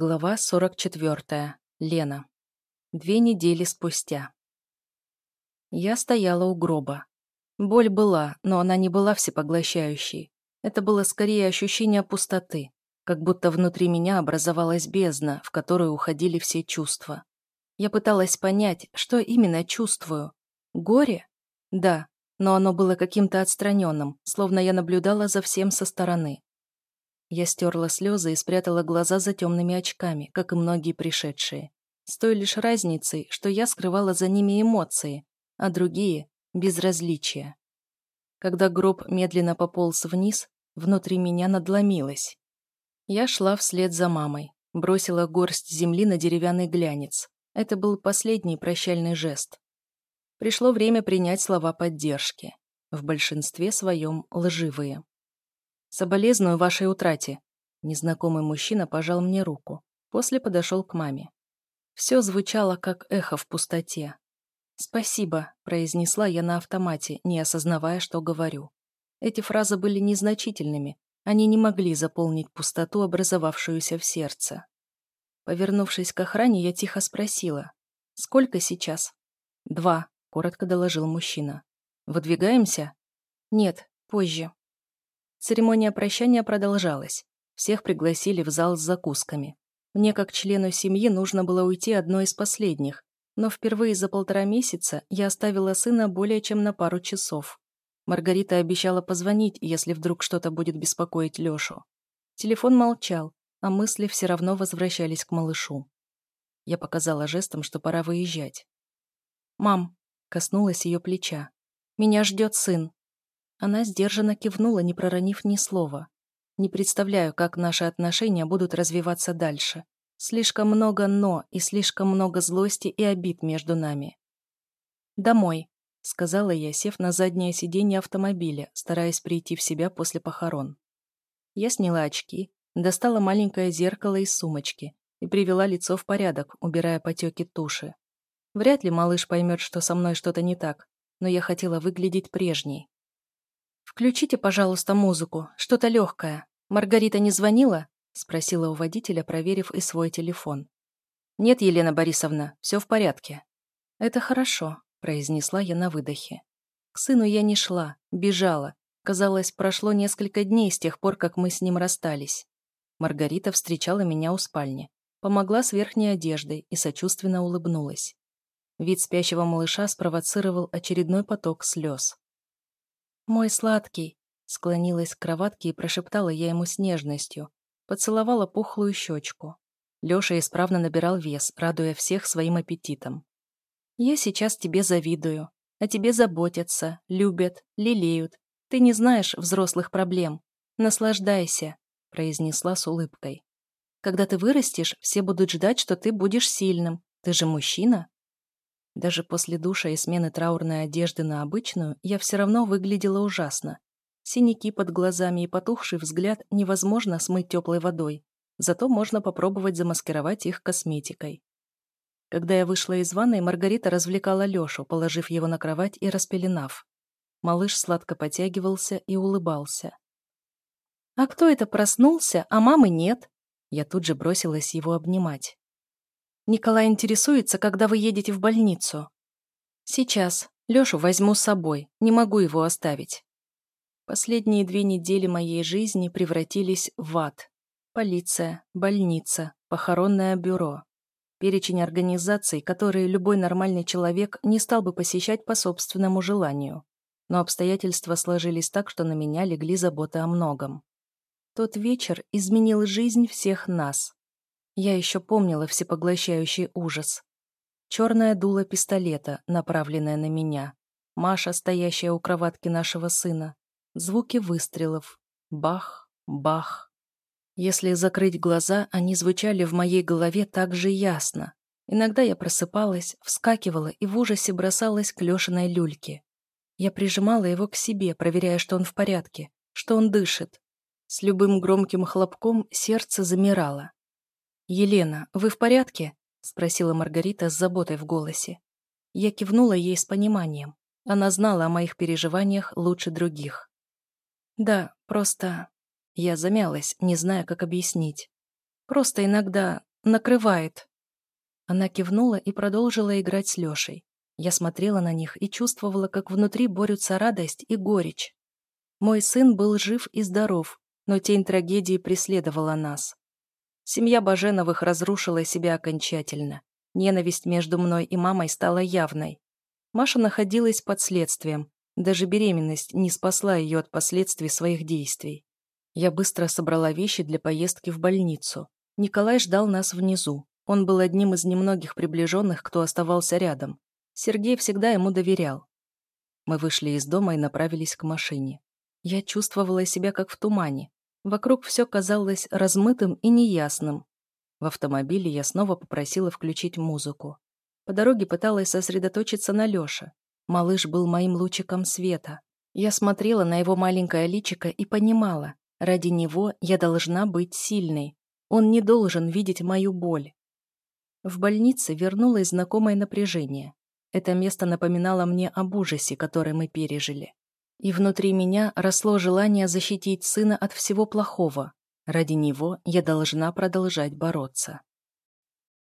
Глава 44. Лена. Две недели спустя. Я стояла у гроба. Боль была, но она не была всепоглощающей. Это было скорее ощущение пустоты, как будто внутри меня образовалась бездна, в которую уходили все чувства. Я пыталась понять, что именно чувствую. Горе? Да, но оно было каким-то отстраненным, словно я наблюдала за всем со стороны. Я стерла слезы и спрятала глаза за темными очками, как и многие пришедшие. С той лишь разницей, что я скрывала за ними эмоции, а другие — безразличие. Когда гроб медленно пополз вниз, внутри меня надломилось. Я шла вслед за мамой, бросила горсть земли на деревянный глянец. Это был последний прощальный жест. Пришло время принять слова поддержки. В большинстве своем лживые. «Соболезную вашей утрате». Незнакомый мужчина пожал мне руку. После подошел к маме. Все звучало, как эхо в пустоте. «Спасибо», — произнесла я на автомате, не осознавая, что говорю. Эти фразы были незначительными, они не могли заполнить пустоту, образовавшуюся в сердце. Повернувшись к охране, я тихо спросила. «Сколько сейчас?» «Два», — коротко доложил мужчина. «Выдвигаемся?» «Нет, позже». Церемония прощания продолжалась. Всех пригласили в зал с закусками. Мне, как члену семьи, нужно было уйти одной из последних, но впервые за полтора месяца я оставила сына более чем на пару часов. Маргарита обещала позвонить, если вдруг что-то будет беспокоить Лёшу. Телефон молчал, а мысли все равно возвращались к малышу. Я показала жестом, что пора выезжать. «Мам», — коснулась ее плеча, — «меня ждет сын». Она сдержанно кивнула, не проронив ни слова. Не представляю, как наши отношения будут развиваться дальше. Слишком много «но» и слишком много злости и обид между нами. «Домой», — сказала я, сев на заднее сиденье автомобиля, стараясь прийти в себя после похорон. Я сняла очки, достала маленькое зеркало из сумочки и привела лицо в порядок, убирая потеки туши. Вряд ли малыш поймет, что со мной что-то не так, но я хотела выглядеть прежней. «Включите, пожалуйста, музыку, что-то легкое. Маргарита не звонила?» — спросила у водителя, проверив и свой телефон. «Нет, Елена Борисовна, все в порядке». «Это хорошо», — произнесла я на выдохе. К сыну я не шла, бежала. Казалось, прошло несколько дней с тех пор, как мы с ним расстались. Маргарита встречала меня у спальни, помогла с верхней одеждой и сочувственно улыбнулась. Вид спящего малыша спровоцировал очередной поток слез. «Мой сладкий!» Склонилась к кроватке и прошептала я ему с нежностью. Поцеловала пухлую щечку. Леша исправно набирал вес, радуя всех своим аппетитом. «Я сейчас тебе завидую. О тебе заботятся, любят, лелеют. Ты не знаешь взрослых проблем. Наслаждайся», — произнесла с улыбкой. «Когда ты вырастешь, все будут ждать, что ты будешь сильным. Ты же мужчина. Даже после душа и смены траурной одежды на обычную я все равно выглядела ужасно. Синяки под глазами и потухший взгляд невозможно смыть теплой водой, зато можно попробовать замаскировать их косметикой. Когда я вышла из ванной, Маргарита развлекала Лешу, положив его на кровать и распеленав. Малыш сладко потягивался и улыбался. «А кто это проснулся, а мамы нет?» Я тут же бросилась его обнимать. Николай интересуется, когда вы едете в больницу. Сейчас. Лёшу возьму с собой. Не могу его оставить. Последние две недели моей жизни превратились в ад. Полиция, больница, похоронное бюро. Перечень организаций, которые любой нормальный человек не стал бы посещать по собственному желанию. Но обстоятельства сложились так, что на меня легли заботы о многом. Тот вечер изменил жизнь всех нас. Я еще помнила всепоглощающий ужас. Черное дуло пистолета, направленное на меня. Маша, стоящая у кроватки нашего сына. Звуки выстрелов. Бах, бах. Если закрыть глаза, они звучали в моей голове так же ясно. Иногда я просыпалась, вскакивала и в ужасе бросалась к Лешиной люльке. Я прижимала его к себе, проверяя, что он в порядке, что он дышит. С любым громким хлопком сердце замирало. «Елена, вы в порядке?» — спросила Маргарита с заботой в голосе. Я кивнула ей с пониманием. Она знала о моих переживаниях лучше других. «Да, просто...» Я замялась, не зная, как объяснить. «Просто иногда накрывает». Она кивнула и продолжила играть с Лешей. Я смотрела на них и чувствовала, как внутри борются радость и горечь. Мой сын был жив и здоров, но тень трагедии преследовала нас. Семья Баженовых разрушила себя окончательно. Ненависть между мной и мамой стала явной. Маша находилась под следствием. Даже беременность не спасла ее от последствий своих действий. Я быстро собрала вещи для поездки в больницу. Николай ждал нас внизу. Он был одним из немногих приближенных, кто оставался рядом. Сергей всегда ему доверял. Мы вышли из дома и направились к машине. Я чувствовала себя как в тумане. Вокруг все казалось размытым и неясным. В автомобиле я снова попросила включить музыку. По дороге пыталась сосредоточиться на Лёше. Малыш был моим лучиком света. Я смотрела на его маленькое личико и понимала, ради него я должна быть сильной. Он не должен видеть мою боль. В больнице вернулось знакомое напряжение. Это место напоминало мне об ужасе, который мы пережили. И внутри меня росло желание защитить сына от всего плохого. Ради него я должна продолжать бороться.